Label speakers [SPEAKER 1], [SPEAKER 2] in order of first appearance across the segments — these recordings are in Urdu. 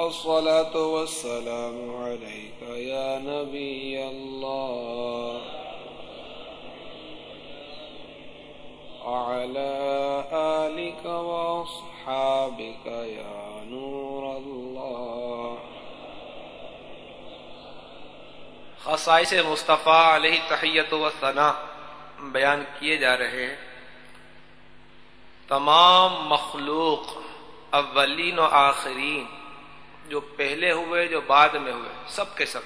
[SPEAKER 1] الصلاة والسلام عليك يا نبي الله. وعلى آلك وأصحابك يا نور الله.
[SPEAKER 2] خصائص مصطفیٰ علیہ تحیت و ثنا بیان کیے جا رہے ہیں. تمام مخلوق اولین و آخرین جو پہلے ہوئے، جو بعد میں ہوئے، سب کے سب۔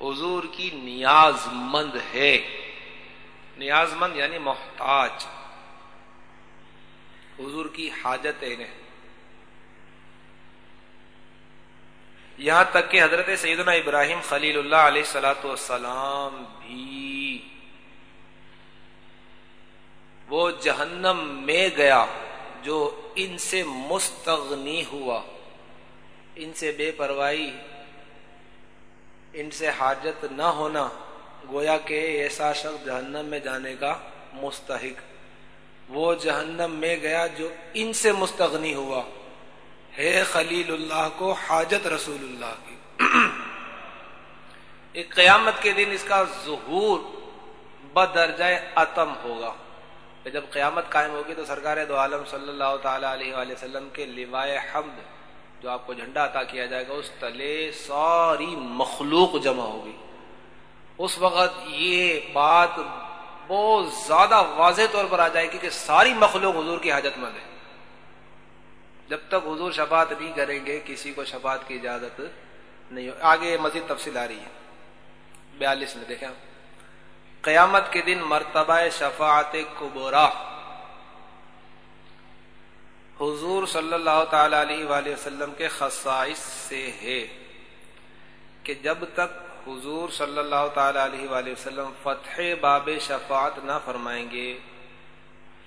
[SPEAKER 2] حضور کی نیاز مند ہے۔ نیاز مند یعنی محتاج۔ حضور کی حاجت انہیں۔ یہاں تک کہ حضرت سیدنا ابراہیم خلیل اللہ علیہ سلاۃ والسلام بھی وہ جہنم میں گیا جو ان سے مستغنی ہوا۔ ان سے بے پرواہی، ان سے حاجت نہ ہونا گویا کہ ایسا شخص جہنم میں جانے کا مستحق۔ وہ جہنم میں گیا جو ان سے مستغنی ہوا۔ ہے خلیل اللہ کو، حاجت رسول اللہ کی۔ ایک قیامت کے دن اس کا ظہور بدرجہ اتم ہوگا۔ جب قیامت قائم ہوگی تو سرکار دو عالم صلی اللہ تعالی علیہ وآلہ وسلم کے لوائے حمد جو آپ کو جھنڈا عطا کیا جائے گا، اس تلے ساری مخلوق جمع ہوگی۔ اس وقت یہ بات بہت زیادہ واضح طور پر آ جائے گی کہ ساری مخلوق حضور کی حاجت مند ہے۔ جب تک حضور شفاعت نہیں کریں گے، کسی کو شفاعت کی اجازت نہیں ہو۔ آگے مزید تفصیل آ رہی ہے۔ بیالیس میں دیکھیں قیامت کے دن مرتبہ شفاعت کبورا۔ حضور صلی اللہ تعالی علیہ وآلہ وسلم کے خصائص سے ہے کہ جب تک حضور صلی اللہ تعالی علیہ وآلہ وسلم فتح باب شفاعت نہ فرمائیں گے،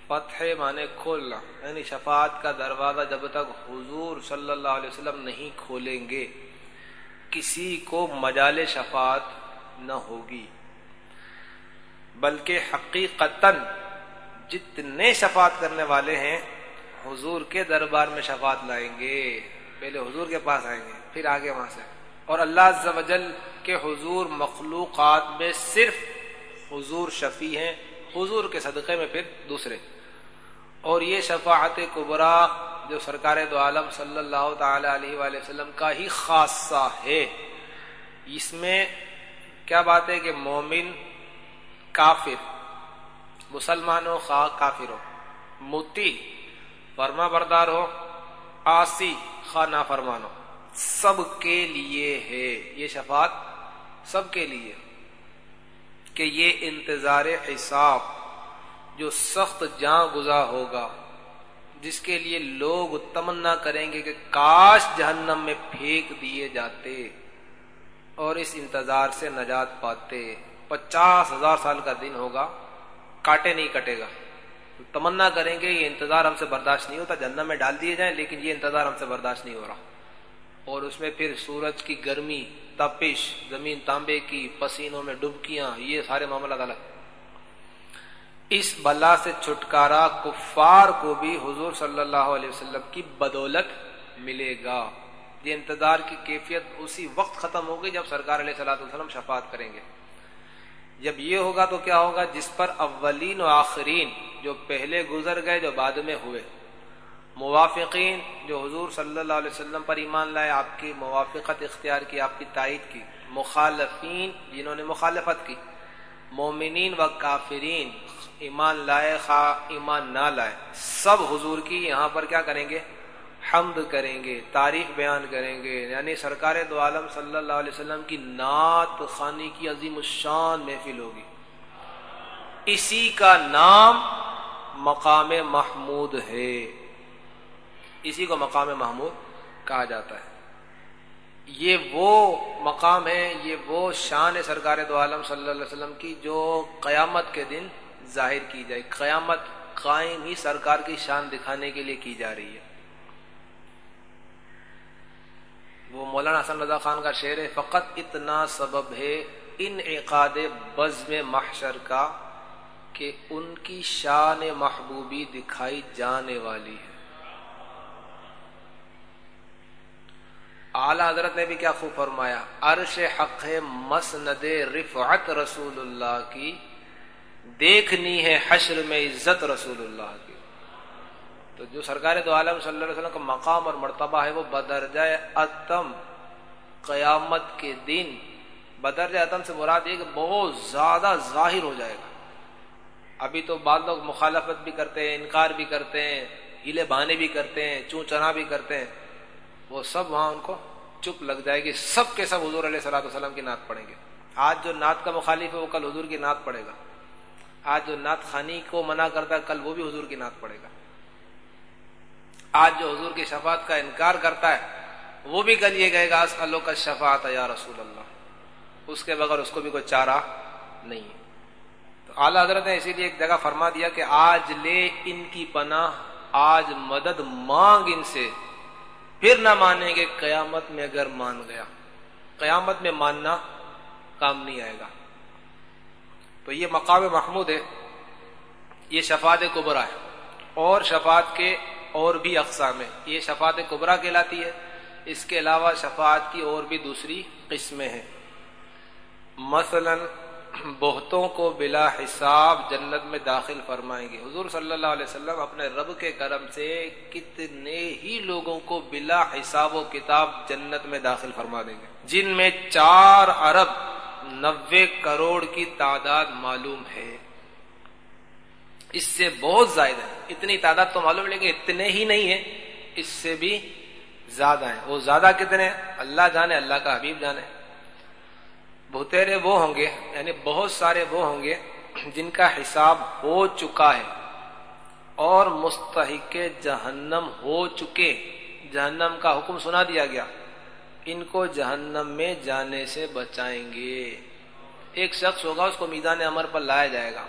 [SPEAKER 2] فتح مانے کھولنا یعنی شفاعت کا دروازہ جب تک حضور صلی اللہ علیہ وسلم نہیں کھولیں گے، کسی کو مجال شفاعت نہ ہوگی۔ بلکہ حقیقتاً جتنے شفاعت کرنے والے ہیں حضور کے دربار میں شفاعت لائیں گے، پہلے حضور کے پاس آئیں گے، پھر آگے وہاں سے۔ اور اللہ عز و جل کے حضور مخلوقات میں صرف حضور شفیع ہیں، حضور کے صدقے میں پھر دوسرے۔ اور یہ شفاعت کبرا جو سرکار دو عالم صلی اللہ تعالی علیہ وآلہ وسلم کا ہی خاصہ ہے، اس میں کیا بات ہے کہ مومن کافر مسلمان ہو خواہ کافر ہو موتی فرما بردار ہو۔ آسی خانہ فرمانو، سب کے لیے ہے۔ یہ شفاعت سب کے لیے۔ کہ یہ انتظار حساب جو سخت جاں گزا ہوگا، جس کے لیے لوگ تمنا کریں گے کہ کاش جہنم میں پھینک دیے جاتے اور اس انتظار سے نجات پاتے۔ پچاس ہزار سال کا دن ہوگا، کاٹے نہیں کٹے گا۔ تمنا کریں گے، یہ انتظار ہم سے برداشت نہیں ہوتا جنم میں ڈال دیے جائیں، لیکن یہ انتظار ہم سے برداشت نہیں ہو رہا۔ اور اس میں پھر سورج کی گرمی، تپش، زمین تانبے کی، پسینوں میں ڈبکیاں، یہ سارے معاملات الگ۔ اس بلا سے چھٹکارا کفار کو بھی حضور صلی اللہ علیہ وسلم کی بدولت ملے گا۔ یہ انتظار کی کیفیت اسی وقت ختم ہوگی جب سرکار علیہ صلاح وسلم شفاعت کریں گے۔ جب یہ ہوگا تو کیا ہوگا؟ جس پر اولین و آخرین جو پہلے گزر گئے، جو بعد میں ہوئے۔ موافقین، جو حضور صلی اللہ علیہ وسلم پر ایمان لائے، آپ کی موافقت اختیار کی، آپ کی تائید کی۔ مخالفین، جنہوں نے مخالفت کی۔ مومنین و کافرین، ایمان لائے خواہ ایمان نہ لائے۔ سب حضور کی یہاں پر کیا کریں گے؟ حمد کریں گے تعریف بیان کریں گے۔ یعنی سرکار دو عالم صلی اللہ علیہ وسلم کی نعت خانی کی عظیم الشان محفل ہوگی۔ اسی کا نام مقام محمود ہے۔ اسی کو مقام محمود کہا جاتا ہے۔ یہ وہ مقام ہے، یہ وہ شان سرکار دو عالم صلی اللہ علیہ وسلم کی جو قیامت کے دن ظاہر کی جائے۔ قیامت قائم ہی سرکار کی شان دکھانے کے لیے کی جا رہی ہے۔ وہ مولانا حسن رضا خان کا شعر ہے، فقط اتنا سبب ہے ان عقاد بزم محشر کا کہ ان کی شان محبوبی دکھائی جانے والی ہے۔ اعلی حضرت نے بھی کیا خوب فرمایا، عرش حق ہے مسند رفعت رسول اللہ کی، دیکھنی ہے حشر میں عزت رسول اللہ کی۔ تو جو سرکار دو عالم صلی اللہ علیہ وسلم کا مقام اور مرتبہ ہے وہ بدرجہ اتم قیامت کے دن، بدرجہ اتم سے مراد یہ کہ بہت زیادہ ظاہر ہو جائے گا۔ ابھی تو بعض لوگ مخالفت بھی کرتے ہیں، انکار بھی کرتے ہیں، ہیلے بہانے بھی کرتے ہیں، چون چنا بھی کرتے ہیں۔ وہ سب وہاں ان کو چپ لگ جائے گی، سب کے سب حضور علیہ صلاح وسلم کی نعت پڑھیں گے۔ آج جو نعت کا مخالف ہے وہ کل حضور کی نعت پڑھے گا۔ آج جو نعت خانی کو منع کرتا ہے، کل وہ بھی حضور کی نعت پڑھے گا۔ آج جو حضور کی شفاعت کا انکار کرتا ہے، وہ بھی کل یہ کہے گا اللہ کا شفاعت یا رسول اللہ۔ اس کے بغیر اس کو بھی کوئی چارہ نہیں تو اعلیٰ حضرت نے اسی لیے ایک جگہ فرما دیا کہ آج لے ان کی پناہ، آج مدد مانگ ان سے۔ پھر نہ مانیں گے، قیامت میں اگر مان گیا۔ قیامت میں ماننا کام نہیں آئے گا۔ تو یہ مقام محمود ہے، یہ شفاعت کبرا ہے۔ اور شفاعت کے اور بھی اقسام ہے یہ شفاعت کبرا کہلاتی ہے۔ اس کے علاوہ شفاعت کی اور بھی دوسری قسمیں ہیں۔ مثلا بہتوں کو بلا حساب جنت میں داخل فرمائیں گے۔ حضور صلی اللہ علیہ وسلم اپنے رب کے کرم سے کتنے ہی لوگوں کو بلا حساب و کتاب جنت میں داخل فرما دیں گے۔ جن میں چار ارب نوے کروڑ کی تعداد معلوم ہے۔ اس سے بہت زائد ہے اتنی تعداد تو معلوم لیکن اتنے ہی نہیں ہے اس سے بھی زیادہ ہیں۔ وہ زیادہ کتنے ہیں؟ اللہ جانے، اللہ کا حبیب جانے۔ بہترے وہ ہوں گے یعنی بہت سارے وہ ہوں گے جن کا حساب ہو چکا ہے۔ اور مستحق جہنم ہو چکے۔ جہنم کا حکم سنا دیا گیا۔ ان کو جہنم میں جانے سے بچائیں گے۔ ایک شخص ہوگا، اس کو میدان امر پر لایا جائے گا۔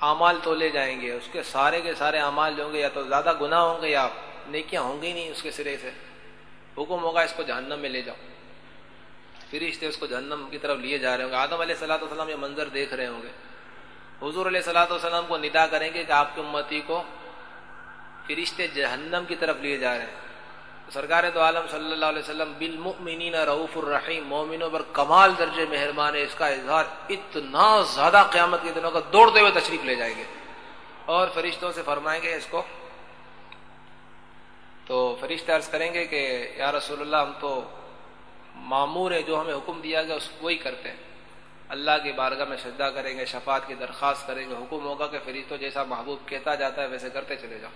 [SPEAKER 2] امال تو لے جائیں گے، اس کے سارے کے سارے امال جو ہوں گے، یا تو زیادہ گناہ ہوں گے یا نیکیاں ہوں گی نہیں، اس کے سرے سے۔ حکم ہوگا اس کو جہنم میں لے جاؤ۔ فرشتے اس کو جہنم کی طرف لیے جا رہے ہوں گے۔ آدم علیہ صلاح والسلام یہ منظر دیکھ رہے ہوں گے۔ حضور علیہ صلاح والسلام کو ندا کریں گے کہ آپ کی امتی کو فرشتے جہنم کی طرف لیے جا رہے ہیں۔ سرکار تو عالم صلی اللہ علیہ وسلم بالمؤمنین رعوف الرحیم، مومنوں پر کمال درجے مہربان ہے، اس کا اظہار اتنا زیادہ قیامت کے دنوں کا دوڑتے ہوئے تشریف لے جائیں گے۔ اور فرشتوں سے فرمائیں گے اس کو۔ تو فرشتے عرض کریں گے کہ یا رسول اللہ، ہم تو معمور ہے جو ہمیں حکم دیا گیا، اس وہی کرتے ہیں۔ اللہ کی بارگاہ میں سجدہ کریں گے، شفاعت کی درخواست کریں گے، حکم ہوگا کہ فرشتوں جیسا محبوب کہتا جاتا ہے، ویسے کرتے چلے جاؤ۔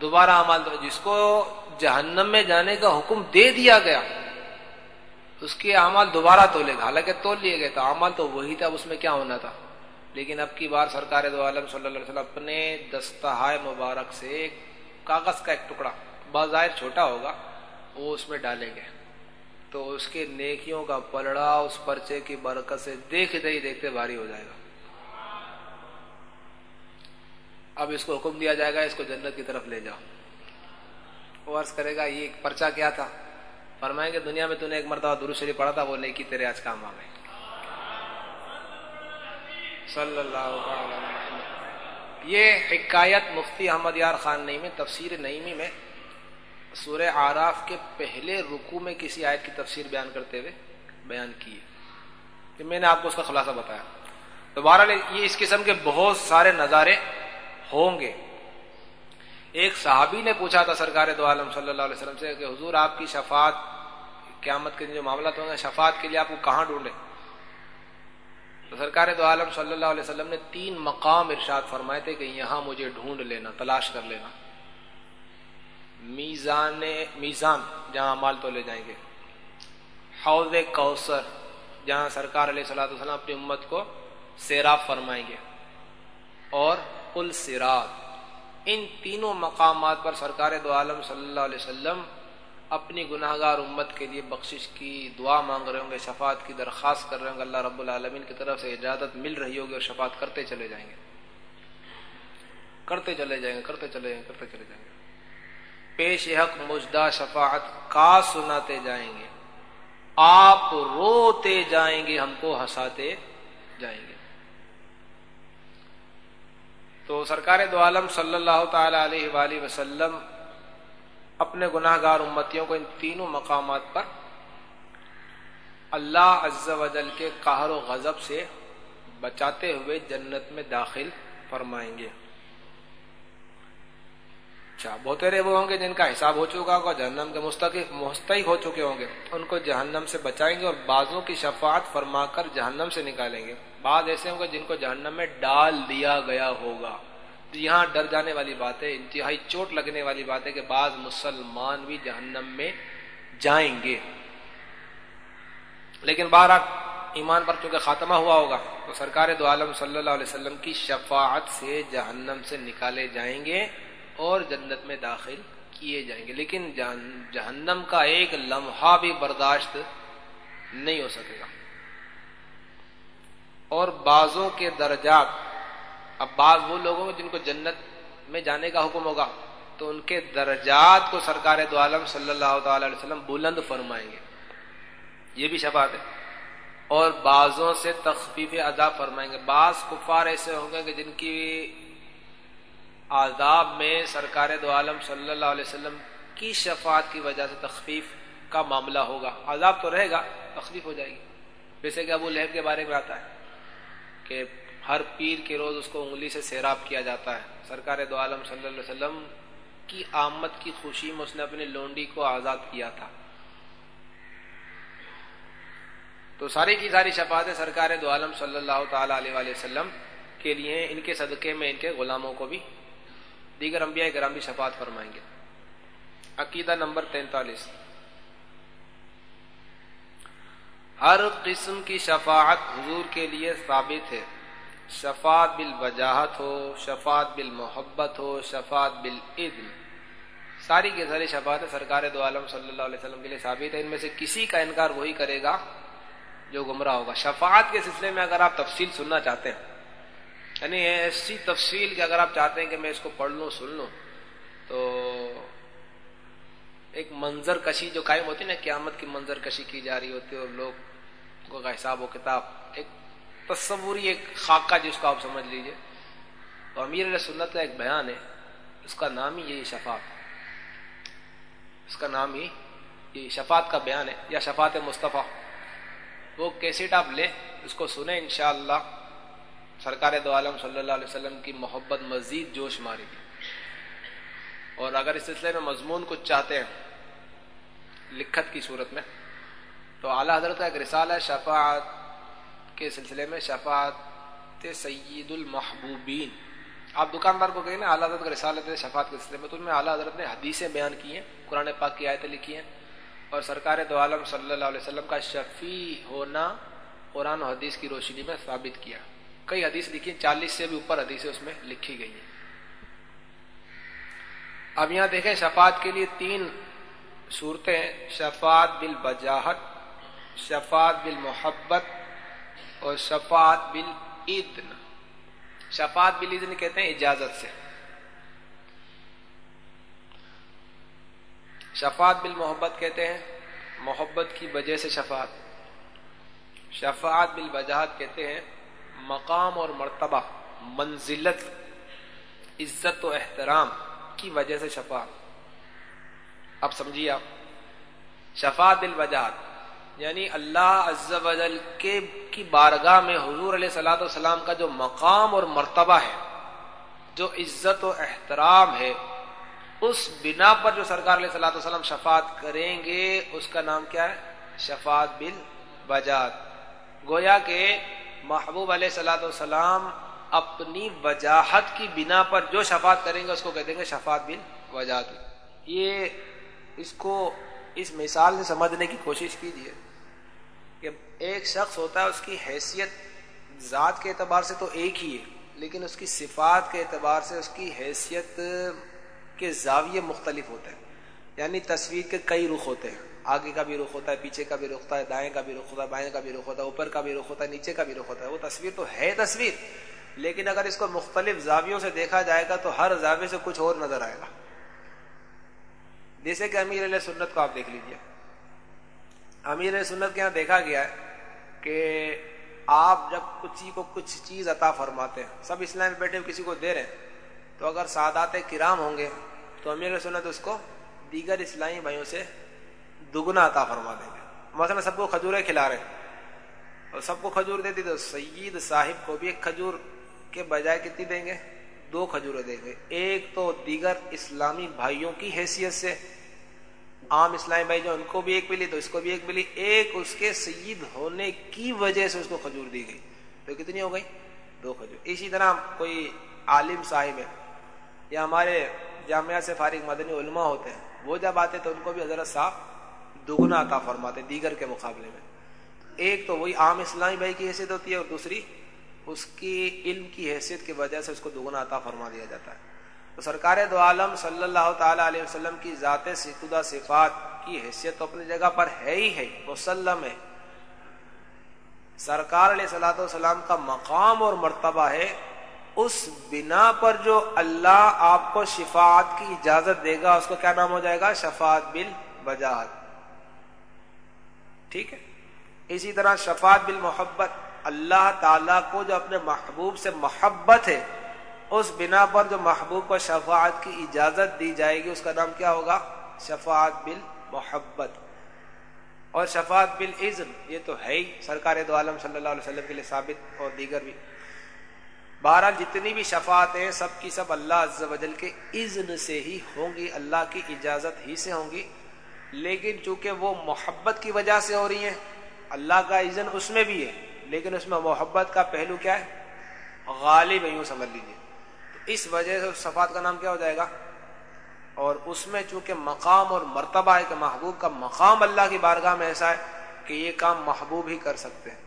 [SPEAKER 2] دوبارہ امال جس کو جہنم میں جانے کا حکم دے دیا گیا۔ اس کے اعمال دوبارہ تولے گا۔ حالانکہ تول لیے گئے تھا امال تو وہی تھا، اس میں کیا ہونا تھا؟ لیکن اب کی بار سرکار دو عالم صلی اللہ علیہ وسلم اپنے دستہائے مبارک سے کاغذ کا ایک ٹکڑا، بظاہر چھوٹا ہوگا، وہ اس میں ڈالیں گے۔ تو اس کے نیکیوں کا پلڑا، اس پرچے کی برکت سے دیکھتے ہی دیکھتے بھاری ہو جائے گا۔ اب اس کو حکم دیا جائے گا، اس کو جنت کی طرف لے جاؤ۔ وہ عرض کرے گا، یہ پرچا کیا تھا؟ فرمائیں گے دنیا میں تو نے ایک مرتبہ درو شریف پڑھا تھا، وہ نیکی تیرے آج کام آ گئے صلی اللہ یہ حکایت مفتی احمد یار خان نئی میں، تفسیر نئیمی میں سورہ آراف کے پہلے رکو میں کسی آیت کی تفسیر بیان کرتے ہوئے بیان کی۔ ہے میں نے آپ کو اس کا خلاصہ بتایا۔ دوبارہ یہ اس قسم کے بہت سارے نظارے ہوں گے۔ ایک صحابی نے پوچھا تھا سرکار دو عالم صلی اللہ علیہ وسلم سے کہ حضور آپ کی شفاعت قیامت کے جو معاملات ہوں گے، شفاعت کے لیے آپ کو کہاں ڈھونڈے تو سرکار دو عالم صلی اللہ علیہ وسلم نے تین مقام ارشاد فرمائے تھے کہ یہاں مجھے ڈھونڈ لینا، تلاش کر لینا۔ میزان میزان، جہاں مال تو لے جائیں گے۔ حوض کوثر، جہاں سرکار علیہ صلاح وسلم اپنی امت کو سیراب فرمائیں گے۔ اور پل سرات ان تینوں مقامات پر سرکار دو عالم صلی اللہ علیہ وسلم اپنی گناہ گار امت کے لیے بخشش کی، دعا مانگ رہے ہوں گے، شفاعت کی درخواست کر رہے ہوں گے۔ اللہ رب العالمین کی طرف سے اجازت مل رہی ہوگی اور شفاعت کرتے چلے جائیں گے۔ کرتے چلے جائیں گے، کرتے چلے جائیں گے، کرتے چلے جائیں گے۔ پیش حق، مجدہ، شفاعت کا سناتے جائیں گے۔ آپ روتے جائیں گے، ہم کو ہنساتے جائیں گے۔ تو سرکار دو عالم صلی اللہ تعالی علیہ وآلہ وسلم اپنے گناہ گار امتیوں کو ان تینوں مقامات پر اللہ عز و جل کے قہر و غضب سے بچاتے ہوئے جنت میں داخل فرمائیں گے۔ اچھا بہترے وہ ہوں گے جن کا حساب ہو چکا ہوگا، جہنم کے مستقف، مستحق ہو چکے ہوں گے۔ ان کو جہنم سے بچائیں گے اور بعضوں کی شفاعت فرما کر جہنم سے نکالیں گے۔ بعض ایسے ہوں گے جن کو جہنم میں ڈال دیا گیا ہوگا۔ یہاں ڈر جانے والی بات ہے، انتہائی چوٹ لگنے والی بات ہے کہ بعض مسلمان بھی جہنم میں جائیں گے۔ لیکن بارہ ایمان پر چونکہ خاتمہ ہوا ہوگا، تو سرکار دو عالم صلی اللہ علیہ وسلم کی شفاعت سے جہنم سے نکالے جائیں گے اور جنت میں داخل کیے جائیں گے۔ لیکن جہنم کا ایک لمحہ بھی برداشت نہیں ہو سکے گا۔ اور بعضوں کے درجات۔ اب بعض وہ لوگ ہوں جن کو جنت میں جانے کا حکم ہوگا، تو ان کے درجات کو سرکار دو عالم صلی اللہ تعالی علیہ وسلم بلند فرمائیں گے۔ یہ بھی شفاعت ہے۔ اور بعضوں سے تخفیف عذاب فرمائیں گے۔ بعض کفار ایسے ہوں گے کہ جن کی آداب میں سرکار دو عالم صلی اللہ علیہ وسلم کی شفاعت کی وجہ سے تخفیف کا معاملہ ہوگا۔ عذاب تو رہے گا، تخفیف ہو جائے گی۔ جیسے کہ ابو لہب کے بارے میں آتا ہے۔ کہ ہر پیر کے روز اس کو انگلی سے سیراب کیا جاتا ہے۔ سرکار دو عالم صلی اللہ علیہ وسلم کی آمد کی خوشی میں اس نے اپنی لونڈی کو آزاد کیا تھا۔ تو ساری کی ساری شفاعتیں سرکار دو عالم صلی اللہ تعالی علیہ وسلم کے لیے ان کے صدقے میں ان کے غلاموں کو بھی دیگر انبیاء کرام بھی شفاعت فرمائیں گے۔ عقیدہ نمبر تینتالیس۔ ہر قسم کی شفاعت حضور کے لیے ثابت ہے۔ شفاعت بالوجاہت ہو، شفاعت بالمحبت ہو، شفاعت بالعدل ساری کے ساری شفاعت سرکار دو عالم صلی اللہ علیہ وسلم کے لیے ثابت ہے۔ ان میں سے کسی کا انکار وہی کرے گا جو گمراہ ہوگا۔ شفاعت کے سلسلے میں اگر آپ تفصیل سننا چاہتے ہیں یعنی ایسی تفصیل کہ اگر آپ چاہتے ہیں کہ میں اس کو پڑھ لوں، سن لوں، تو ایک منظر کشی جو قائم ہوتی ہے نا، قیامت کی منظر کشی کی جا رہی ہوتی ہے اور لوگ کا حساب و کتاب، ایک تصوری، ایک خاکہ جس کو آپ سمجھ لیجیے۔ تو امیر علیہ سنت کا ایک بیان ہے، اس کا نام ہی یہی شفاعت اس کا نام ہی یہ شفاعت کا بیان ہے، یا شفاعت مصطفیٰ۔ وہ کیسٹ آپ لیں، اس کو سنیں انشاءاللہ۔ سرکار دو عالم صلی اللہ علیہ وسلم کی محبت مزید جوش مارے گی۔ اور اگر اس سلسلے میں مضمون کچھ چاہتے ہیں، لکھت کی صورت میں۔ تو اعلیٰ حضرت کا ایک رسال ہے، شفاعت کے سلسلے میں شفاعت سید المحبوبین۔ آپ دکاندار کو کہیں نا، اعلیٰ حضرت کا رسالت شفاعت کے سلسلے میں، تو ان میں اعلیٰ حضرت نے حدیثیں بیان کی ہیں، قرآن پاک کی آیتیں لکھی ہیں اور سرکار دو عالم صلی اللہ علیہ وسلم کا شفیع ہونا قرآن و حدیث کی روشنی میں ثابت کیا۔ کئی حدیث لکھی چالیس سے بھی اوپر حدیثیں اس میں لکھی گئی ہیں۔ اب یہاں دیکھیں، شفاعت کے لیے تین صورتیں شفاعت بالبجاہت شفاعت بالمحبت اور شفاعت بالاذن شفاعت بالاذن کہتے ہیں اجازت سے۔ شفاعت بالمحبت کہتے ہیں محبت کی وجہ سے شفاعت۔ شفاعت بالبجاہت کہتے ہیں مقام اور مرتبہ، منزلت، عزت و احترام کی وجہ سے شفاعت۔ اب سمجھیے آپ، شفاعت بالوجات یعنی اللہ عز و جل کے کی بارگاہ میں حضور علیہ صلاۃ والسلام کا جو مقام اور مرتبہ ہے، جو عزت و احترام ہے، اس بنا پر جو سرکار علیہ صلاح وسلم شفاعت کریں گے، اس کا نام کیا ہے؟ شفاعت بل گویا کہ محبوب علیہ صلاح والسلام اپنی وجاہت کی بنا پر جو شفاعت کریں گے، اس کو کہہ دیں گے شفاعت بن وجاہت یہ اس کو اس مثال سے سمجھنے کی کوشش کیجیے کہ ایک شخص ہوتا ہے اس کی حیثیت ذات کے اعتبار سے تو ایک ہی ہے، لیکن اس کی صفات کے اعتبار سے اس کی حیثیت کے زاویے مختلف ہوتے ہیں۔ یعنی تصویر کے کئی رخ ہوتے ہیں۔ آگے کا بھی رخ ہوتا ہے، پیچھے کا بھی رخ ہوتا ہے، دائیں کا بھی رخ ہوتا ہے، بائیں کا بھی رخ ہوتا ہے، اوپر کا بھی رخ ہوتا ہے، نیچے کا بھی رخ ہوتا ہے۔ وہ تصویر تو ہے تصویر، لیکن اگر اس کو مختلف زاویوں سے دیکھا جائے گا تو ہر زاویے سے کچھ اور نظر آئے گا۔ جیسے کہ امیر علیہ سنت کو آپ دیکھ لیجیے امیر علیہ سنت کے یہاں دیکھا گیا ہے کہ آپ جب کسی کو کچھ چیز عطا فرماتے ہیں، سب اسلام میں بیٹھے کسی کو دے رہے ہیں، تو اگر سادات کرام ہوں گے، تو امیر علیہ سنت اس کو دیگر اسلامی بھائیوں سے دگنا عطا فرما دیں گے۔ مثلا سب کو کھجوریں کھلا رہے ہیں، اور سب کو کھجور دیتی تو سید صاحب کو بھی ایک کھجور کے بجائے کتنی دیں گے؟ دو کھجوریں دیں گے ایک تو دیگر اسلامی بھائیوں کی حیثیت سے۔ عام اسلامی بھائی جو ان کو بھی ایک ملی، تو اس کو بھی ایک ملی۔ ایک اس کے سید ہونے کی وجہ سے اس کو کھجور دی گئی۔ تو کتنی ہو گئی؟ دو کھجور۔ اسی طرح کوئی عالم صاحب ہے یا ہمارے جامعہ سے فارغ مدنی علماء ہوتے ہیں، وہ جب آتے تو ان کو بھی حضرت صاحب دگنا عطا فرماتے، دیگر کے مقابلے میں۔ ایک تو وہی عام اسلامی بھائی کی حیثیت ہوتی ہے اور دوسری اس کی علم کی حیثیت کی وجہ سے اس کو دگنا عطا فرما دیا جاتا ہے۔ تو سرکار دو عالم صلی اللہ تعالی علیہ وسلم کی ذات ستودہ صفات کی حیثیت تو اپنی جگہ پر ہے ہی ہے، مسلم ہے۔ سرکار علیہ صلاح والسلام کا مقام اور مرتبہ ہے، اس بنا پر جو اللہ آپ کو شفاعت کی اجازت دے گا، اس کو کیا نام ہو جائے گا؟ شفاعت بل وجاہت ٹھیک ہے؟ اسی طرح شفاعت بل محبت اللہ تعالی کو جو اپنے محبوب سے محبت ہے، اس بنا پر جو محبوب کو شفاعت کی اجازت دی جائے گی، اس کا نام کیا ہوگا؟ شفاعت بل محبت۔ اور شفاعت بل عزم، یہ تو ہے ہی، سرکار دو عالم صلی اللہ علیہ وسلم کے لیے ثابت اور دیگر بھی۔ بہرحال جتنی بھی شفاعت ہیں، سب کی سب اللہ عز و جل کے اذن سے ہی ہوں گی، اللہ کی اجازت ہی سے ہوں گی۔ لیکن چونکہ وہ محبت کی وجہ سے ہو رہی ہیں، اللہ کا اذن اس میں بھی ہے۔ لیکن اس میں محبت کا پہلو کیا ہے؟ غالب یوں سمجھ لیجیے تو اس وجہ سے صفات کا نام کیا ہو جائے گا؟ اور اس میں چونکہ مقام اور مرتبہ ہے کہ محبوب کا مقام اللہ کی بارگاہ میں ایسا ہے کہ یہ کام محبوب ہی کر سکتے ہیں۔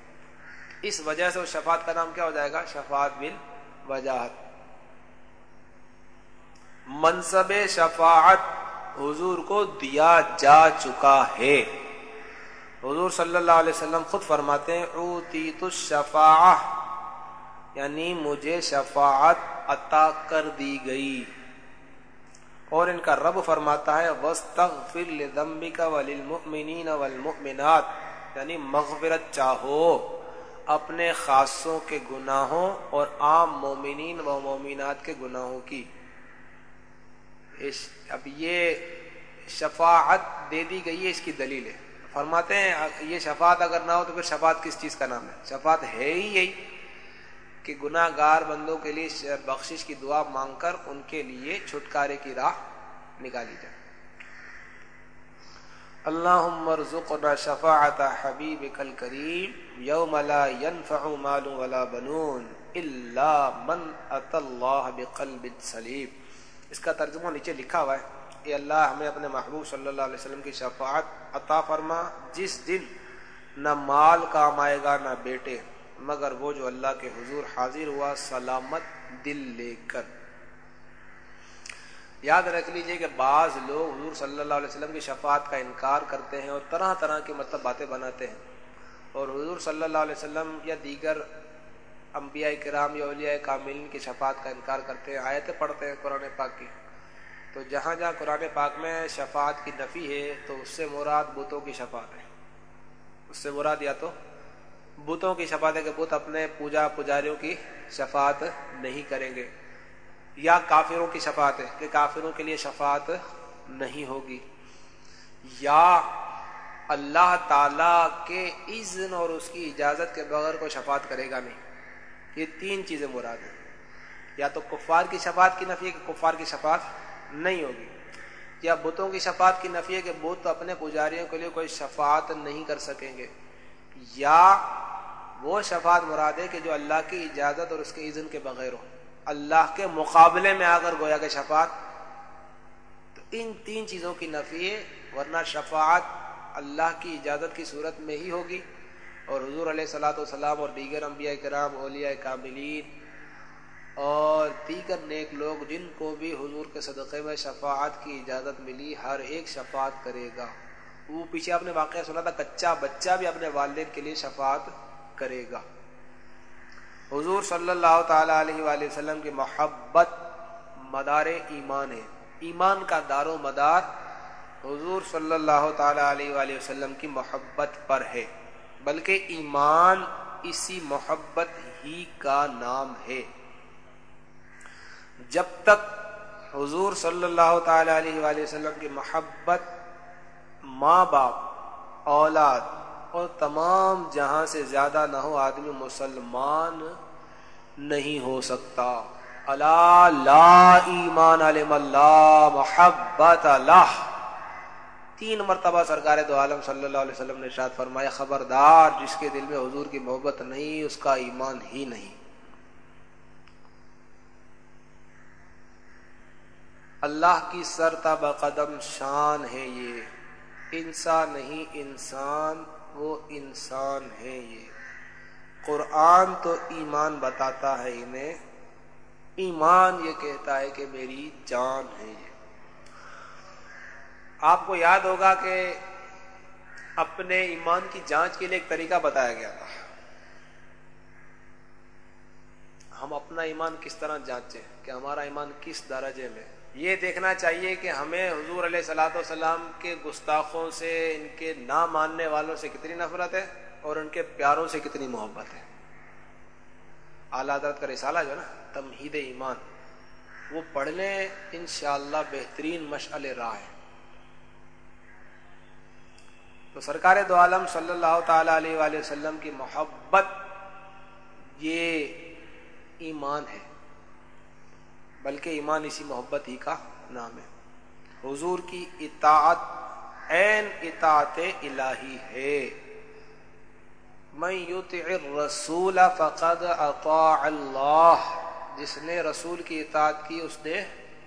[SPEAKER 2] اس وجہ سے اس شفاعت کا نام کیا ہو جائے گا؟ شفاعت بل وجاہت منصب شفاعت حضور کو دیا جا چکا ہے۔ حضور صلی اللہ علیہ وسلم خود فرماتے ہیں، اوتیت الشفاعہ یعنی مجھے شفاعت عطا کر دی گئی۔ اور ان کا رب فرماتا ہے، وَاسْتَغْفِرْ لِذَنْبِكَ وَلِلْمُؤْمِنِينَ وَالْمُؤْمِنَاتِ یعنی مغفرت چاہو اپنے خاصوں کے گناہوں اور عام مومنین و مومنات کے گناہوں کی۔ اب یہ شفاعت دے دی گئی ہے، اس کی دلیل ہے۔ فرماتے ہیں، یہ شفاعت اگر نہ ہو تو پھر شفاعت کس چیز کا نام ہے؟ شفاعت ہے ہی یہی کہ گناہ گار بندوں کے لیے بخشش کی دعا مانگ کر ان کے لیے چھٹکارے کی راہ نکالی جائے۔ اللہم ارزقنا شفاعت حبیبک الکریم، یوم لا ينفع مال ولا بنون الا من ات اللہ بقلب سلیم۔ اس کا ترجمہ نیچے لکھا ہوا ہے۔ اے اللہ ہمیں اپنے محبوب صلی اللہ علیہ وسلم کی شفاعت عطا فرما، جس دن نہ مال کام آئے گا، نہ بیٹے، مگر وہ جو اللہ کے حضور حاضر ہوا، سلامت دل لے کر۔ یاد رکھ لیجیے کہ بعض لوگ حضور صلی اللہ علیہ وسلم کی شفاعت کا انکار کرتے ہیں اور طرح طرح کی مطلب باتیں بناتے ہیں۔ اور حضور صلی اللہ علیہ وسلم یا دیگر انبیاء کرام یا اولیاء کاملین کی شفاعت کا انکار کرتے ہیں، آیتیں پڑھتے ہیں قرآن پاک کی۔ تو جہاں جہاں قرآن پاک میں شفاعت کی نفی ہے، تو اس سے مراد بتوں کی شفاعت ہے۔ اس سے مراد یا تو بتوں کی شفاعت ہے کہ بت اپنے پوجا پجاریوں کی شفاعت نہیں کریں گے، یا کافروں کی شفاعت ہے کہ کافروں کے لیے شفاعت نہیں ہوگی۔ یا اللہ تعالی کے اذن اور اس کی اجازت کے بغیر کوئی شفاعت کرے گا نہیں۔ یہ تین چیزیں مراد ہیں۔ یا تو کفار کی شفاعت کی نفی ہے کہ کفار کی شفاعت نہیں ہوگی۔ یا بتوں کی شفاعت کی نفی ہے کہ بت اپنے پجاریوں کے لیے کوئی شفاعت نہیں کر سکیں گے۔ یا وہ شفاعت مراد ہے کہ جو اللہ کی اجازت اور اس کے اذن کے بغیر ہو۔ اللہ کے مقابلے میں آ کر گویا کہ شفاعت۔ تو ان تین چیزوں کی نفی ہے، ورنہ شفاعت اللہ کی اجازت کی صورت میں ہی ہوگی۔ اور حضور علیہ صلاۃ والسلام اور دیگر انبیاء کرام، اولیاء کاملین اور دیگر نیک لوگ جن کو بھی حضور کے صدقے میں شفاعت کی اجازت ملی، ہر ایک شفاعت کرے گا۔ وہ پیچھے آپ نے واقعہ سنا تھا، کچا بچہ بھی اپنے والدین کے لیے شفاعت کرے گا۔ حضور صلی اللہ تعالی علیہ وآلہ وسلم کی محبت مدار ایمان ہے۔ ایمان کا دار و مدار حضور صلی اللہ تعالی علیہ وآلہ وسلم کی محبت پر ہے، بلکہ ایمان اسی محبت ہی کا نام ہے۔ جب تک حضور صلی اللہ تعالی علیہ وآلہ وسلم کی محبت، ماں باپ، اولاد اور تمام جہاں سے زیادہ نہ ہو آدمی مسلمان نہیں ہو سکتا۔ اللہ لا ایمان علم اللہ محبت اللہ تین مرتبہ سرکار دو عالم صلی اللہ علیہ وسلم نے شاد فرمایا، خبردار جس کے دل میں حضور کی محبت نہیں، اس کا ایمان ہی نہیں۔ اللہ کی سرتا بقدم شان ہے یہ۔ انسان نہیں، انسان، وہ انسان ہے یہ۔ قرآن تو ایمان بتاتا ہے انہیں۔ ایمان یہ کہتا ہے کہ میری جان ہے یہ۔ آپ کو یاد ہوگا کہ اپنے ایمان کی جانچ کے لیے ایک طریقہ بتایا گیا تھا۔ ہم اپنا ایمان کس طرح جانچیں کہ ہمارا ایمان کس درجے میں یہ دیکھنا چاہیے کہ ہمیں حضور علیہ سلاۃ والسلام کے گستاخوں سے، ان کے نہ ماننے والوں سے کتنی نفرت ہے اور ان کے پیاروں سے کتنی محبت ہے؟ اعلیٰ حضرت کا رسالہ جو ہے نا، تمہید ایمان، وہ پڑھنے انشاءاللہ بہترین مشعل راہ ہے۔ تو سرکار دو عالم صلی اللہ تعالی علیہ وآلہ وسلم کی محبت، یہ ایمان ہے۔ بلکہ ایمان اسی محبت ہی کا نام ہے۔ حضور کی اطاعت عین اطاعت الہی ہے۔ من یطع الرسول فقد اطاع اللہ۔ جس نے رسول کی اطاعت کی، اس نے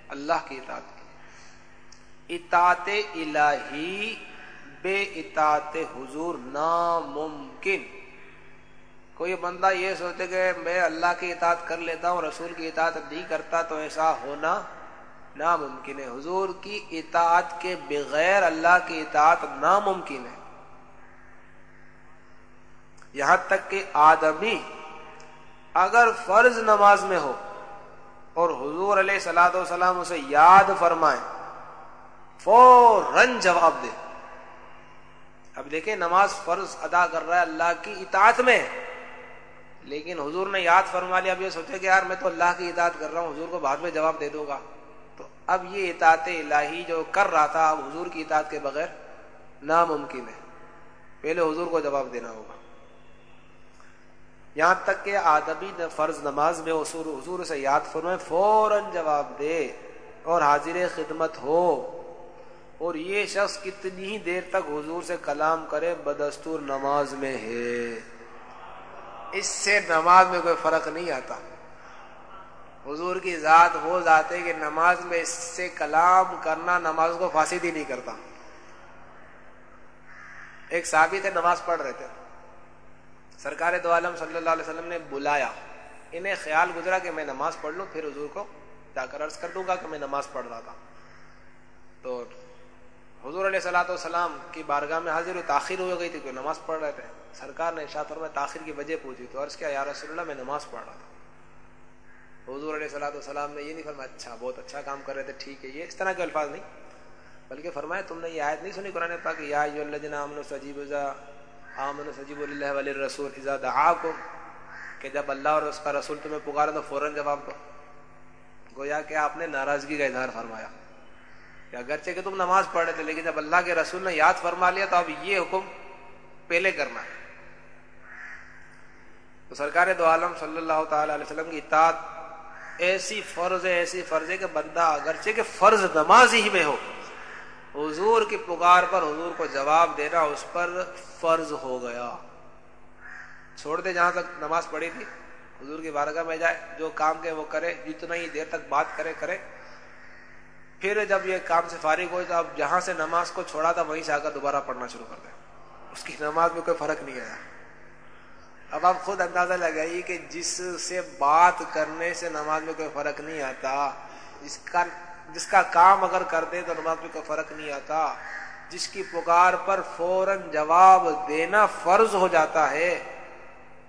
[SPEAKER 2] اللہ کی اطاعت کی۔ اطاعت الہی، بے اطاعت حضور ناممکن۔ کوئی بندہ یہ سوچے کہ میں اللہ کی اطاعت کر لیتا ہوں، رسول کی اطاعت نہیں کرتا تو ایسا ہونا ناممکن ہے۔ حضور کی اطاعت کے بغیر اللہ کی اطاعت ناممکن ہے۔ یہاں تک کہ آدمی اگر فرض نماز میں ہو اور حضور علیہ سلاد وسلام اسے یاد فرمائے، فوراً جواب دے۔ اب دیکھیں، نماز فرض ادا کر رہا ہے اللہ کی اطاعت میں۔ لیکن حضور نے یاد فرما لیا، اب یہ سوچے کہ یار میں تو اللہ کی اطاعت کر رہا ہوں، حضور کو بعد میں جواب دے دوں گا۔ تو اب یہ اطاعت الہی جو کر رہا تھا، اب حضور کی اطاعت کے بغیر ناممکن ہے۔ پہلے حضور کو جواب دینا ہوگا۔ یہاں تک کہ آدمی فرض نماز میں حضور سے یاد فرمائے، فوراً جواب دے اور حاضر خدمت ہو۔ اور یہ شخص کتنی ہی دیر تک حضور سے کلام کرے، بدستور نماز میں ہے۔ اس سے نماز میں کوئی فرق نہیں آتا۔ حضور کی ذات وہ ذات ہے کہ نماز میں اس سے کلام کرنا نماز کو فاسد ہی نہیں کرتا۔ ایک ثابت ہے نماز پڑھ رہے تھے۔ سرکار دو عالم صلی اللہ علیہ وسلم نے بلایا۔ انہیں خیال گزرا کہ میں نماز پڑھ لوں، پھر حضور کو جا کر عرض کر دوں گا کہ میں نماز پڑھ رہا تھا۔ تو حضور علیہ صلاح والسلام کی بارگاہ میں حاضر تاخیر ہو گئی تھی کہ نماز پڑھ رہے تھے۔ سرکار نے شاہ میں تاخیر کی وجہ پوچھی تو عرض کیا، یا رسول اللہ، میں نماز پڑھ رہا تھا۔ حضور علیہ صلاح والسلام نے یہ نہیں فرمایا اچھا بہت اچھا کام کر رہے تھے، ٹھیک ہے، یہ اس طرح کے الفاظ نہیں۔ بلکہ فرمایا، تم نے یہ آیت نہیں سنی قرآن پاک، یا اللہ امن سجیب آمن سجیب اللہ علیہ رسول ازا دعاکم، کہ جب اللہ اور اس کا رسول تمہیں پکارا تو فوراً جواب دو۔ گویا کہ آپ نے ناراضگی کا اظہار فرمایا۔ کہ اگرچہ کہ تم نماز پڑھ رہے تھے، لیکن جب اللہ کے رسول نے یاد فرما لیا تو اب یہ حکم پہلے کرنا ہے۔ تو سرکار دو عالم صلی اللہ تعالی علیہ وسلم کی اطاعت ایسی فرض ہے، ایسی فرض ہے کہ بندہ اگرچہ کہ فرض نماز ہی میں ہو، حضور کی پکار پر حضور کو جواب دینا اس پر فرض ہو گیا۔ چھوڑ دے جہاں تک نماز پڑھی تھی، حضور کی بارگاہ میں جائے، جو کام کے وہ کرے، جتنا ہی دیر تک بات کرے کرے۔ پھر جب یہ کام سے فارغ ہوئی تو اب جہاں سے نماز کو چھوڑا تھا وہیں سے آ کر دوبارہ پڑھنا شروع کر دیں اس کی نماز میں کوئی فرق نہیں آیا۔ اب آپ خود اندازہ لگائیے کہ جس سے بات کرنے سے نماز میں کوئی فرق نہیں آتا، جس کا جس کا کام اگر کرتے تو نماز میں کوئی فرق نہیں آتا۔ جس کی پکار پر فوراً جواب دینا فرض ہو جاتا ہے،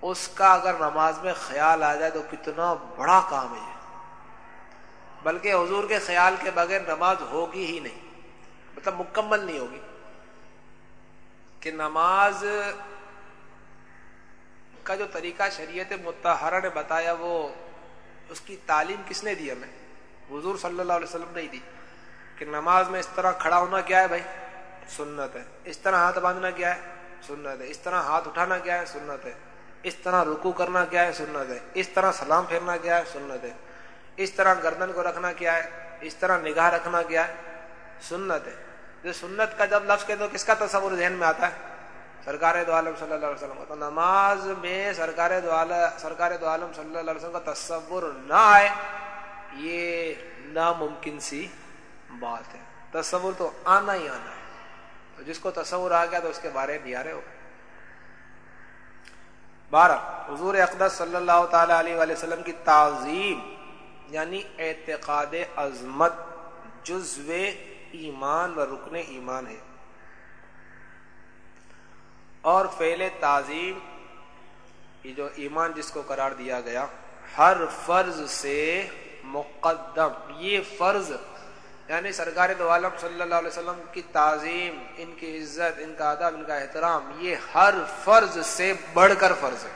[SPEAKER 2] اس کا اگر نماز میں خیال آ جائے تو کتنا بڑا کام ہے بلکہ حضور کے خیال کے بغیر نماز ہوگی ہی نہیں۔ مطلب مکمل نہیں ہوگی۔ کہ نماز کا جو طریقہ شریعت متحرہ نے بتایا وہ اس کی تعلیم کس نے دی ہمیں؟ حضور صلی اللہ علیہ وسلم نے دی۔ کہ نماز میں اس طرح کھڑا ہونا کیا ہے بھائی؟ سنت ہے۔ اس طرح ہاتھ باندھنا کیا ہے؟ سنت ہے۔ اس طرح ہاتھ اٹھانا کیا ہے؟ سنت ہے۔ اس طرح رکو کرنا کیا ہے؟ سنت ہے۔ اس طرح سلام پھیرنا کیا ہے؟ سنت ہے۔ اس طرح گردن کو رکھنا کیا ہے؟ اس طرح نگاہ رکھنا کیا ہے؟ سنت ہے۔ جو سنت کا جب لفظ کہ تو کس کا تصور ذہن میں آتا ہے؟ سرکار دو عالم صلی اللہ علیہ وسلم تو نماز میں سرکار دو عالم، سرکار دو عالم صلی اللہ علیہ وسلم کا تصور نہ آئے، یہ ناممکن سی بات ہے۔ تصور تو آنا ہی آنا ہے۔ تو جس کو تصور آ گیا تو اس کے بارے میں نیارے ہو۔ بارہ، حضور اقدس صلی اللہ تعالی علیہ وآلہ وسلم کی تعظیم۔ یعنی اعتقاد عظمت، جزو ایمان و رکن ایمان ہے۔ اور فعل تعظیم، یہ جو ایمان جس کو قرار دیا گیا، ہر فرض سے مقدم، یہ فرض یعنی سرکار دو عالم صلی اللہ علیہ وسلم کی تعظیم، ان کی عزت، ان کا ادب، ان کا احترام، یہ ہر فرض سے بڑھ کر فرض ہے۔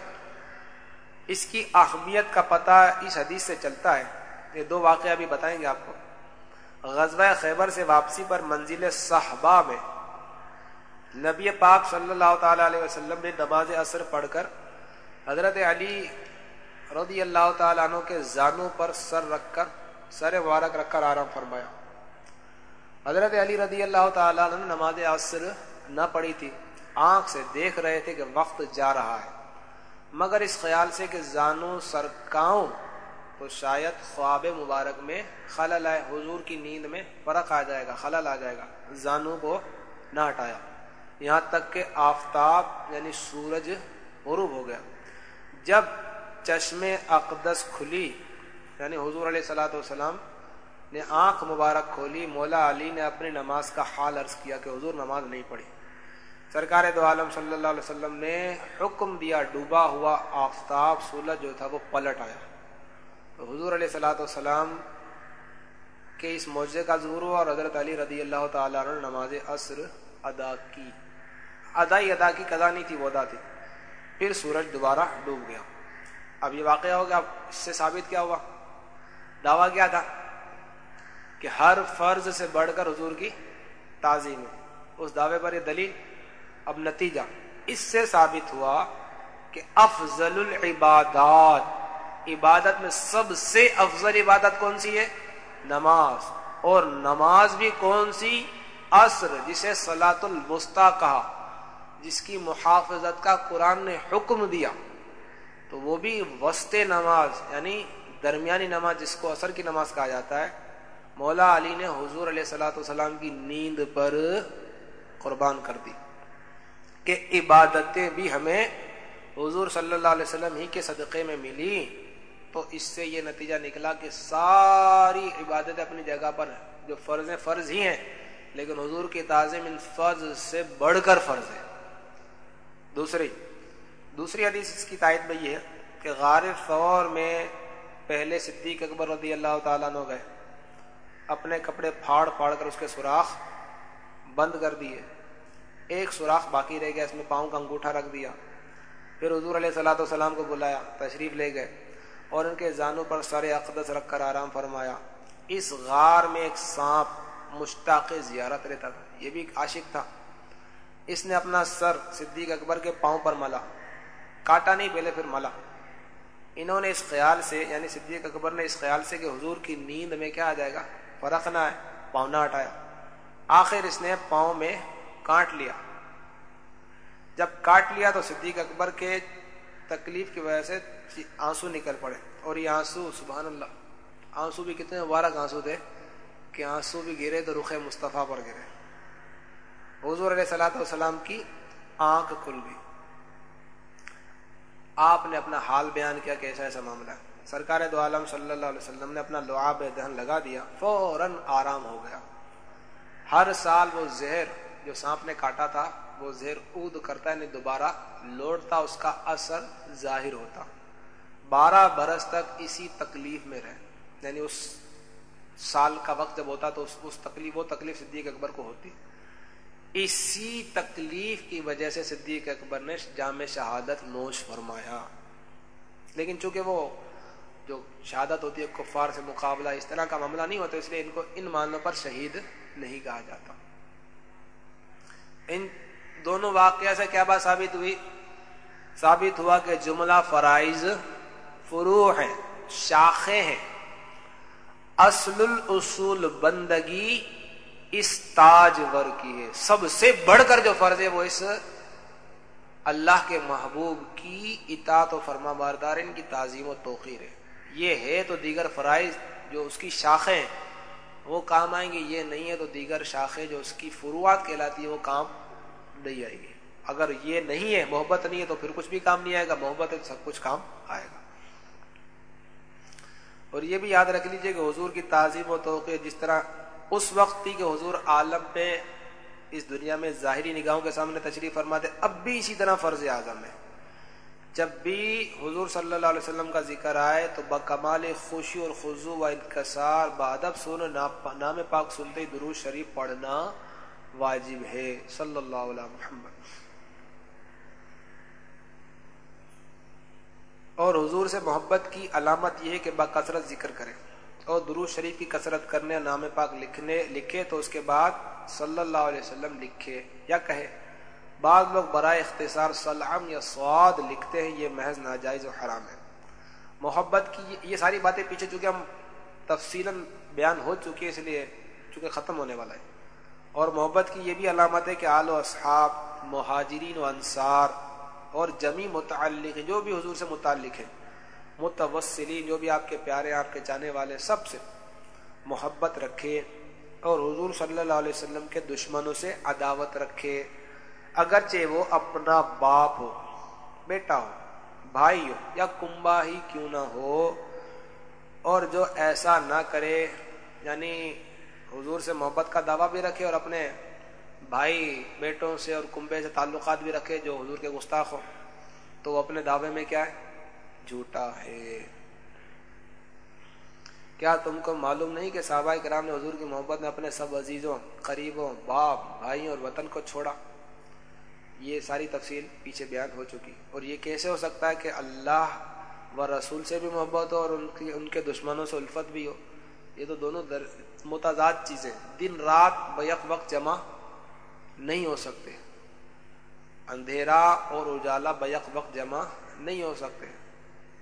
[SPEAKER 2] اس کی اہمیت کا پتہ اس حدیث سے چلتا ہے۔ یہ دو واقعہ بھی بتائیں گے آپ کو۔ غزوہ خیبر سے واپسی پر منزل صحبہ میں نبی پاک صلی اللہ تعالی علیہ وسلم نے نماز اثر پڑھ کر حضرت علی رضی اللہ تعالیٰ عنہ کے زانوں پر سر رکھ کر، سر مبارک رکھ کر آرام فرمایا۔ حضرت علی رضی اللہ تعالیٰ عنہ نے نماز عصر نہ پڑھی تھی۔ آنکھ سے دیکھ رہے تھے کہ وقت جا رہا ہے۔ مگر اس خیال سے کہ زانو سرکاؤں تو شاید خواب مبارک میں خلل آئے، حضور کی نیند میں فرق آ جائے گا، خلل آ جائے گا۔ زانو کو نہ ہٹایا۔ یہاں تک کہ آفتاب یعنی سورج غروب ہو گیا۔ جب چشم اقدس کھلی یعنی حضور علیہ سلاۃ والسلام نے آنکھ مبارک کھولی، مولا علی نے اپنی نماز کا حال عرض کیا کہ حضور نماز نہیں پڑھی۔ سرکار دو عالم صلی اللہ علیہ وسلم نے حکم دیا، ڈوبا ہوا آفتاب، سورج جو تھا وہ پلٹ آیا۔ تو حضور علیہ سلاۃ والسلام کے اس معجزے کا ظہور ہوا اور حضرت علی رضی اللہ تعالیٰ نے نماز عصر ادا کی۔ ادا ہی ادا کی قضا نہیں تھی، وہ ادا تھی۔ پھر سورج دوبارہ ڈوب گیا۔ اب یہ واقعہ ہو گیا اس سے ثابت کیا ہوا؟ دعویٰ کیا تھا کہ ہر فرض سے بڑھ کر حضور کی تعظیم ہے اس دعوے پر یہ دلیل، اب نتیجہ۔ اس سے ثابت ہوا کہ افضل العبادات عبادت میں سب سے افضل عبادت کون سی ہے؟ نماز۔ اور نماز بھی کون سی؟ عصر، جسے سلاۃ الوسطی کہا۔ جس کی محافظت کا قرآن نے حکم دیا۔ تو وہ بھی وسط نماز یعنی درمیانی نماز، جس کو اثر کی نماز کہا جاتا ہے۔ مولا علی نے حضور علیہ سلاۃ والسلام کی نیند پر قربان کر دی کہ عبادتیں بھی ہمیں حضور صلی اللہ علیہ وسلم ہی کے صدقے میں ملی تو اس سے یہ نتیجہ نکلا کہ ساری عبادتیں اپنی جگہ پر جو فرض ہیں، فرض ہی ہیں، لیکن حضور کی تعظیم ان فرض سے بڑھ کر فرض ہے۔ دوسری دوسری حدیث اس کی تائید میں یہ ہے کہ غار فور میں پہلے صدیق اکبر رضی اللہ تعالیٰ نے گئے۔ اپنے کپڑے پھاڑ پھاڑ کر اس کے سوراخ بند کر دیے۔ ایک سوراخ باقی رہ گیا، اس میں پاؤں کا انگوٹھا رکھ دیا۔ پھر حضور علیہ صلاح والسلام کو بلایا، تشریف لے گئے۔ اور ان کے زانوں پر سر اقدس رکھ کر آرام فرمایا۔ اس غار میں ایک سانپ مشتاق زیارت رہتا تھا۔ یہ بھی ایک عاشق تھا۔ اس نے اپنا سر صدیق اکبر کے پاؤں پر ملا۔ کاٹا نہیں پہلے پھر ملا۔ انہوں نے اس خیال سے یعنی صدیق اکبر نے اس خیال سے کہ حضور کی نیند میں کیا آ جائے گا؟ فرق نہ ہے پاؤں نہ ہٹایا۔ آخر اس نے پاؤں میں کاٹ لیا۔ جب کاٹ لیا تو صدیق اکبر کے تکلیف کی وجہ سے آنسو نکل پڑے۔ اور یہ آنسو، سبحان اللہ، آنسو بھی کتنے مبارک آنسو تھے کہ آنسو بھی گرے تو رخ مصطفیٰ پر گرے۔ حضور علیہ صلاح والسلام کی آنکھ کھل گئی۔ آپ نے اپنا حال بیان کیا کہ ایسا معاملہ سرکار دو عالم صلی اللہ علیہ وسلم نے اپنا لعاب دہن لگا دیا، فوراً آرام ہو گیا۔ ہر سال وہ زہر جو سانپ نے کاٹا تھا وہ زہر اود کرتا ہے یعنی دوبارہ لوٹتا اس کا اثر ظاہر ہوتا۔ بارہ برس تک اسی تکلیف میں رہے۔ یعنی اس سال کا وقت جب ہوتا تو اس, اس تکلیف وہ تکلیف صدیق اکبر کو ہوتی۔ اسی تکلیف کی وجہ سے صدیق اکبر نے جامع شہادت نوش فرمایا۔ لیکن چونکہ وہ جو شہادت ہوتی ہے کفار سے مقابلہ اس طرح کا معاملہ نہیں ہوتا اس لیے ان کو ان معنوں پر شہید نہیں کہا جاتا۔ ان دونوں واقعہ سے کیا بات ثابت ہوئی؟ ثابت ہوا کہ جملہ فرائض فرو ہیں، شاخیں ہیں۔ اصل الاصول بندگی اس تاج ور کی ہے۔ سب سے بڑھ کر جو فرض ہے وہ اس اللہ کے محبوب کی اطاعت و فرما باردار ان کی تعظیم و توقیر ہے۔ یہ ہے تو دیگر فرائض جو اس کی شاخیں وہ کام آئیں گی یہ نہیں ہے تو دیگر شاخیں جو اس کی فروعات کہلاتی ہے، وہ کام نہیں آئے گی۔ اگر یہ نہیں ہے، محبت نہیں ہے تو پھر کچھ بھی کام نہیں آئے گا، محبت ہے تو سب کچھ کام آئے گا۔ اور یہ بھی یاد رکھ لیجیے کہ حضور کی تعظیم و توقع جس طرح اس وقت تھی کہ حضور عالم پہ اس دنیا میں ظاہری نگاہوں کے سامنے تشریف فرماتے، اب بھی اسی طرح فرض اعظم ہے۔ جب بھی حضور صلی اللہ علیہ وسلم کا ذکر آئے تو بکمال خوشی اور خضو و انکسار، بادب سن نام پاک سنتے درود شریف پڑھنا واجب ہے، صلی اللہ علیہ محمد۔ اور حضور سے محبت کی علامت یہ ہے کہ بکثرت ذکر کرے اور درود شریف کی کثرت کرنے، نام پاک لکھنے، لکھے تو اس کے بعد صلی اللہ علیہ وسلم لکھے یا کہے۔ بعض لوگ برائے اختصار سلام یا سواد لکھتے ہیں، یہ محض ناجائز و حرام ہے۔ محبت کی یہ ساری باتیں پیچھے چونکہ ہم تفصیل بیان ہو چکی ہے اس لیے چونکہ ختم ہونے والا ہے۔ اور محبت کی یہ بھی علامت ہے کہ آل و اصحاب، مہاجرین و انصار اور جمی متعلق جو بھی حضور سے متعلق ہیں، متوسلین جو بھی آپ کے پیارے، آپ کے جانے والے، سب سے محبت رکھے اور حضور صلی اللہ علیہ وسلم کے دشمنوں سے عداوت رکھے۔ اگرچہ وہ اپنا باپ ہو، بیٹا ہو، بھائی ہو، یا کنبا ہی کیوں نہ ہو، اور جو ایسا نہ کرے یعنی حضور سے محبت کا دعویٰ بھی رکھے اور اپنے بھائی بیٹوں سے اور کنبے سے تعلقات بھی رکھے جو حضور کے گستاخ ہو تو وہ اپنے دعوے میں کیا ہے؟ جھوٹا ہے۔ کیا تم کو معلوم نہیں کہ صحابہ کرام نے حضور کی محبت میں اپنے سب عزیزوں، قریبوں، باپ، بھائیوں اور وطن کو چھوڑا؟ یہ ساری تفصیل پیچھے بیان ہو چکی۔ اور یہ کیسے ہو سکتا ہے کہ اللہ و رسول سے بھی محبت ہو اور ان کی، ان کے دشمنوں سے الفت بھی ہو؟ یہ تو دونوں در متضاد چیزیں دن رات بیک وقت جمع نہیں ہو سکتے۔ اندھیرا اور اجالا بیک وقت جمع نہیں ہو سکتے۔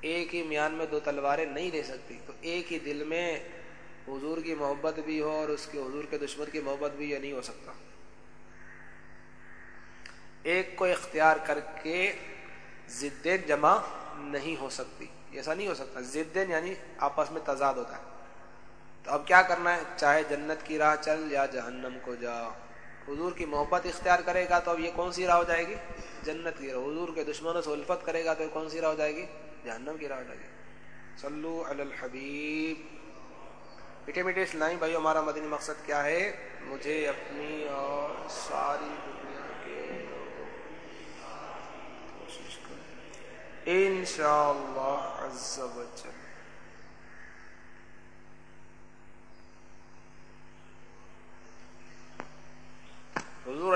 [SPEAKER 2] ایک ہی میان میں دو تلواریں نہیں رہ سکتی۔ تو ایک ہی دل میں حضور کی محبت بھی ہو اور اس کے حضور کے دشمن کی محبت بھی یہ نہیں ہو سکتا۔ ایک کو اختیار کر کے زدین جمع نہیں ہو سکتی۔ ایسا نہیں ہو سکتا۔ زدین یعنی آپس میں تضاد ہوتا ہے۔ تو اب کیا کرنا ہے؟ چاہے جنت کی راہ چل یا جہنم کو جا۔ حضور کی محبت اختیار کرے گا تو اب یہ کون سی راہ ہو جائے گی؟ جنت کی راہ۔ حضور کے دشمنوں سے الفت کرے گا تو یہ کون سی راہ ہو جائے گی؟ جہنم کی راہ ہو جائے گی۔ صلو علی الحبیب۔ میٹھے میٹھے اسلامی بھائی ہمارا مدنی مقصد کیا ہے؟ مجھے اپنی اور ساری دنیا کے انشاءاللہ عز و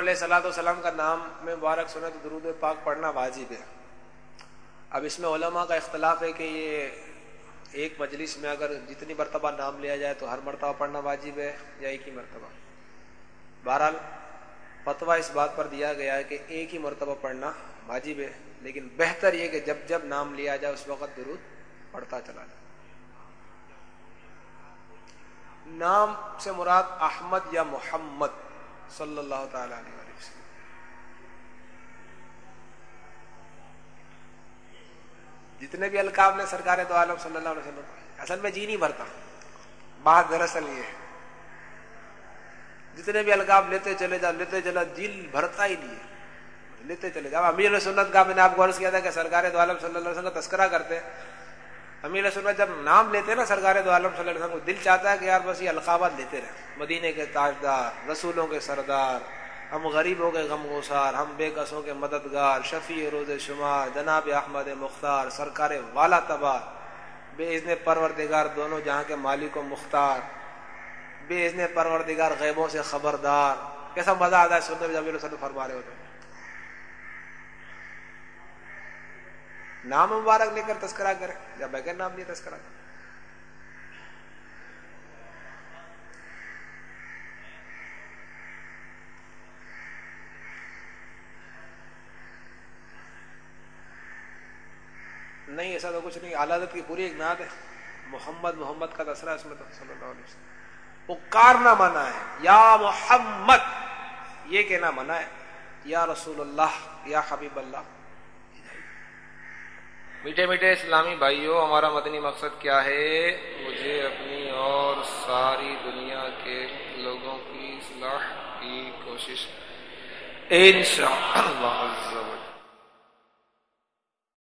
[SPEAKER 2] علیہ صلاح والسلام کا نام میں مبارک سنے تو درود پاک پڑھنا واجب ہے۔ اب اس میں علماء کا اختلاف ہے کہ یہ ایک مجلس میں اگر جتنی مرتبہ نام لیا جائے تو ہر مرتبہ پڑھنا واجب ہے یا ایک ہی مرتبہ۔ بہرحال، فتویٰ اس بات پر دیا گیا ہے کہ ایک ہی مرتبہ پڑھنا واجب ہے، لیکن بہتر یہ کہ جب جب نام لیا جائے اس وقت درود پڑھتا چلا جائے۔ نام سے مراد احمد یا محمد۔ صلی اللہ تعالی علیہ وسلم۔ جتنے بھی القاب نے سرکار تو عالم صلی اللہ علیہ وسلم اصل میں جی نہیں بھرتا۔ بات دراصل یہ ہے۔ جتنے بھی القاب لیتے چلے جا، لیتے چلا دل بھرتا ہی نہیں ہے۔ لیتے چلے جاؤ امیر سنت کا میں نے آپ کو عرض کیا تھا کہ سرکار دو عالم صلی اللہ علیہ وسلم تذکرہ کرتے امیر سنت جب نام لیتے ہیں نا سرکار دو عالم صلی اللہ علیہ وسلم کو دل چاہتا ہے کہ یار بس یہ القابات لیتے رہے مدینے کے تاجدار، رسولوں کے سردار، ہم غریبوں کے غم گسار ہم بے قصوں کے مددگار، شفیع روز شمار، جناب احمد مختار، سرکار والا تبار، بے عزن پروردگار دونوں جہاں کے مالک و مختار، بے عزن پروردگار غیبوں سے خبردار۔ کیسا مزہ آتا ہے سننے جب وسلم فرما رہے ہوتے نام مبارک لے کر تذکرہ کرے، یا بغیر نام لیے تذکرہ کرے۔ نہیں، ایسا تو کچھ نہیں، علادت کی پوری ایک نعت ہے۔ محمد محمد کا دسرا اس میں تو، صلی اللہ علیہ وسلم۔ پکارنا منع ہے۔ یا محمد، یہ کہنا منع ہے۔ یا رسول اللہ، یا حبیب اللہ۔ میٹھے میٹھے اسلامی بھائیوں ہمارا مدنی مقصد کیا ہے؟ مجھے اپنی اور ساری دنیا کے لوگوں کی اصلاح کی کوشش، انشاءاللہ